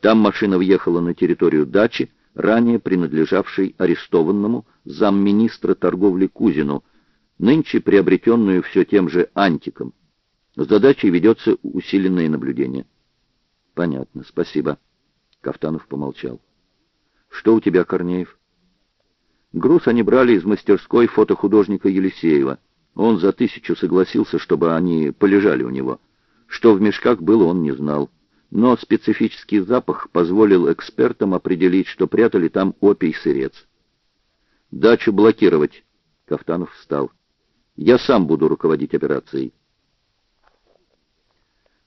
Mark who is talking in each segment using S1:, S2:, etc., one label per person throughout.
S1: Там машина въехала на территорию дачи, ранее принадлежавшей арестованному замминистра торговли Кузину, нынче приобретенную все тем же Антиком. С задачей ведется усиленное наблюдение. Понятно, спасибо. Кафтанов помолчал. Что у тебя, Корнеев? Груз они брали из мастерской фотохудожника Елисеева. Он за тысячу согласился, чтобы они полежали у него. Что в мешках было, он не знал. Но специфический запах позволил экспертам определить, что прятали там опий-сырец. «Дачу блокировать!» Кафтанов встал. «Я сам буду руководить операцией».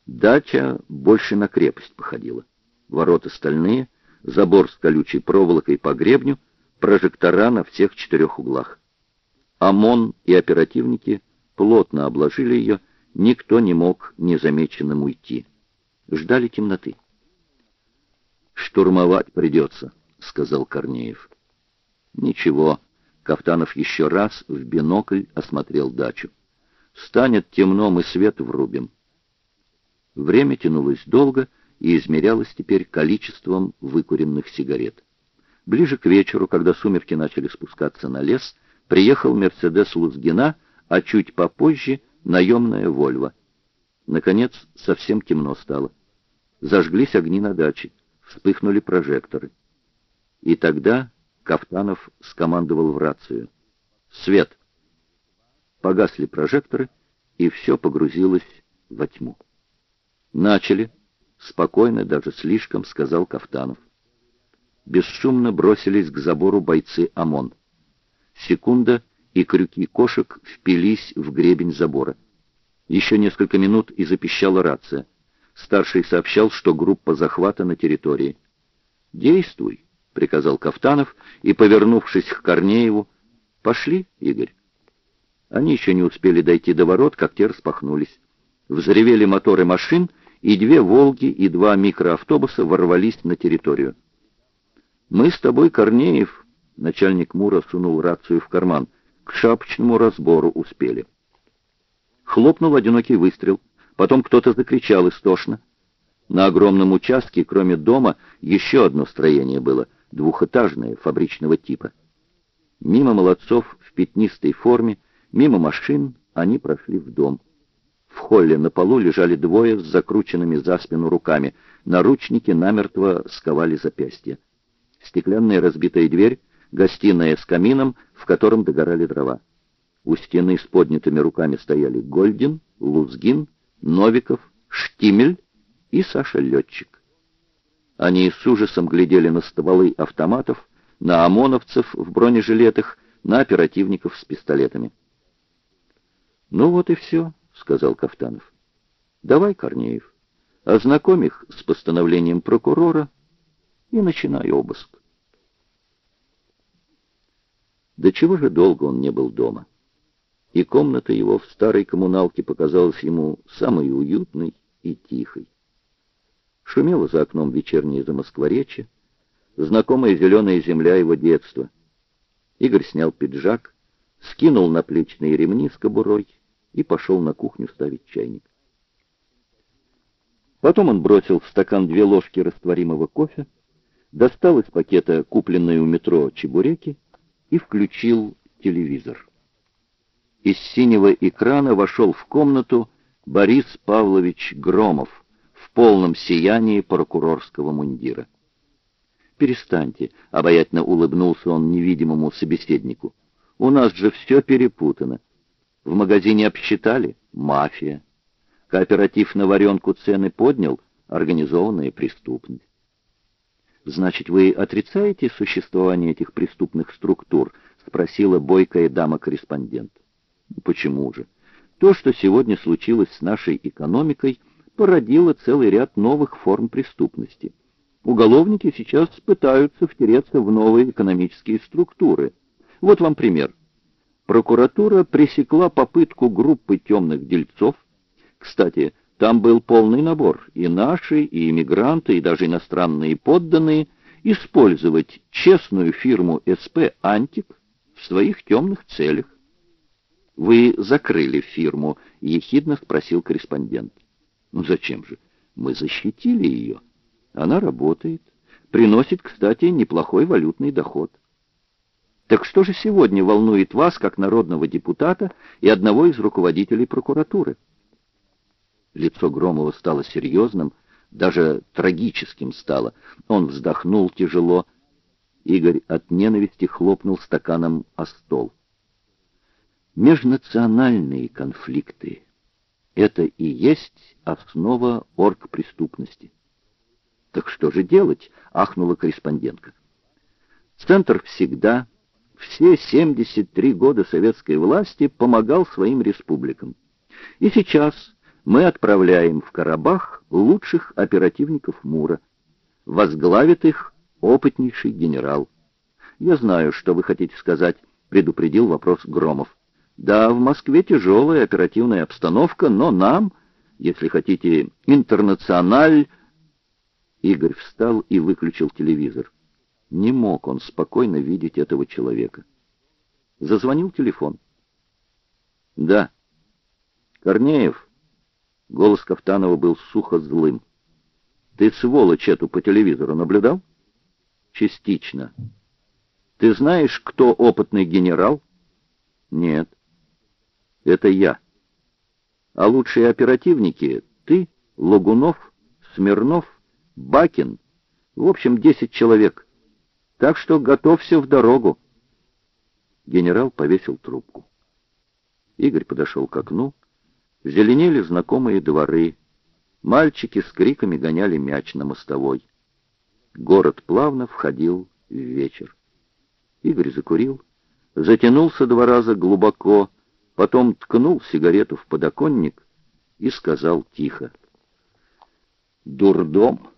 S1: Дача больше на крепость походила. Ворота стальные, забор с колючей проволокой по гребню, прожектора на всех четырех углах. ОМОН и оперативники плотно обложили ее, никто не мог незамеченным уйти. Ждали темноты. «Штурмовать придется», — сказал Корнеев. «Ничего», — Кафтанов еще раз в бинокль осмотрел дачу. «Станет темно, мы свет врубим». Время тянулось долго и измерялось теперь количеством выкуренных сигарет. Ближе к вечеру, когда сумерки начали спускаться на лес, приехал «Мерседес» Лузгина, а чуть попозже — наемная «Вольво». Наконец, совсем темно стало. Зажглись огни на даче, вспыхнули прожекторы. И тогда Кафтанов скомандовал в рацию. «Свет!» Погасли прожекторы, и все погрузилось во тьму. «Начали!» — спокойно, даже слишком, сказал Кафтанов. Бесшумно бросились к забору бойцы ОМОН. Секунда, и крюки кошек впились в гребень забора. Еще несколько минут, и запищала рация. Старший сообщал, что группа захвата на территории. «Действуй!» — приказал Кафтанов, и, повернувшись к Корнееву, «Пошли, Игорь». Они еще не успели дойти до ворот, как те распахнулись. Взревели моторы машин — и две «Волги» и два микроавтобуса ворвались на территорию. «Мы с тобой, Корнеев», — начальник Мура сунул рацию в карман, — «к шапочному разбору успели». Хлопнул одинокий выстрел, потом кто-то закричал истошно. На огромном участке, кроме дома, еще одно строение было, двухэтажное, фабричного типа. Мимо молодцов в пятнистой форме, мимо машин они прошли в дом. В холле на полу лежали двое с закрученными за спину руками. Наручники намертво сковали запястья. Стеклянная разбитая дверь, гостиная с камином, в котором догорали дрова. У стены с поднятыми руками стояли Гольдин, Лузгин, Новиков, Штимель и Саша-летчик. Они с ужасом глядели на стволы автоматов, на ОМОНовцев в бронежилетах, на оперативников с пистолетами. Ну вот и все. — сказал Кафтанов. «Давай, Корнеев, ознакомь их с постановлением прокурора и начинай обыск». До чего же долго он не был дома? И комната его в старой коммуналке показалась ему самой уютной и тихой. Шумело за окном вечернее замоскворечье, знакомая зеленая земля его детства. Игорь снял пиджак, скинул наплечные ремни с кобурой и пошел на кухню ставить чайник. Потом он бросил в стакан две ложки растворимого кофе, достал из пакета купленные у метро чебуреки и включил телевизор. Из синего экрана вошел в комнату Борис Павлович Громов в полном сиянии прокурорского мундира. «Перестаньте», — обаятельно улыбнулся он невидимому собеседнику. «У нас же все перепутано. В магазине обсчитали — мафия. Кооператив на варенку цены поднял — организованная преступность. «Значит, вы отрицаете существование этих преступных структур?» — спросила бойкая дама-корреспондент. «Почему же? То, что сегодня случилось с нашей экономикой, породило целый ряд новых форм преступности. Уголовники сейчас пытаются втереться в новые экономические структуры. Вот вам пример. Прокуратура пресекла попытку группы темных дельцов. Кстати, там был полный набор, и наши, и иммигранты, и даже иностранные подданные, использовать честную фирму СП «Антик» в своих темных целях. «Вы закрыли фирму?» — ехидно спросил корреспондент. «Ну зачем же? Мы защитили ее». Она работает, приносит, кстати, неплохой валютный доход. Так что же сегодня волнует вас, как народного депутата и одного из руководителей прокуратуры? Лицо Громова стало серьезным, даже трагическим стало. Он вздохнул тяжело. Игорь от ненависти хлопнул стаканом о стол. Межнациональные конфликты — это и есть основа оргпреступности. «Так что же делать?» — ахнула корреспондентка. Центр всегда, все 73 года советской власти, помогал своим республикам. И сейчас мы отправляем в Карабах лучших оперативников МУРа. Возглавит их опытнейший генерал. Я знаю, что вы хотите сказать, предупредил вопрос Громов. Да, в Москве тяжелая оперативная обстановка, но нам, если хотите, интернациональ Игорь встал и выключил телевизор. Не мог он спокойно видеть этого человека. Зазвонил телефон. «Да». «Корнеев». Голос Кафтанова был сухо злым. «Ты сволочь эту по телевизору наблюдал?» «Частично». «Ты знаешь, кто опытный генерал?» «Нет». «Это я». «А лучшие оперативники — ты, Логунов, Смирнов Бакин. В общем, десять человек. Так что готовься в дорогу. Генерал повесил трубку. Игорь подошел к окну. Зеленели знакомые дворы. Мальчики с криками гоняли мяч на мостовой. Город плавно входил в вечер. Игорь закурил, затянулся два раза глубоко, потом ткнул сигарету в подоконник и сказал тихо. «Дурдом!»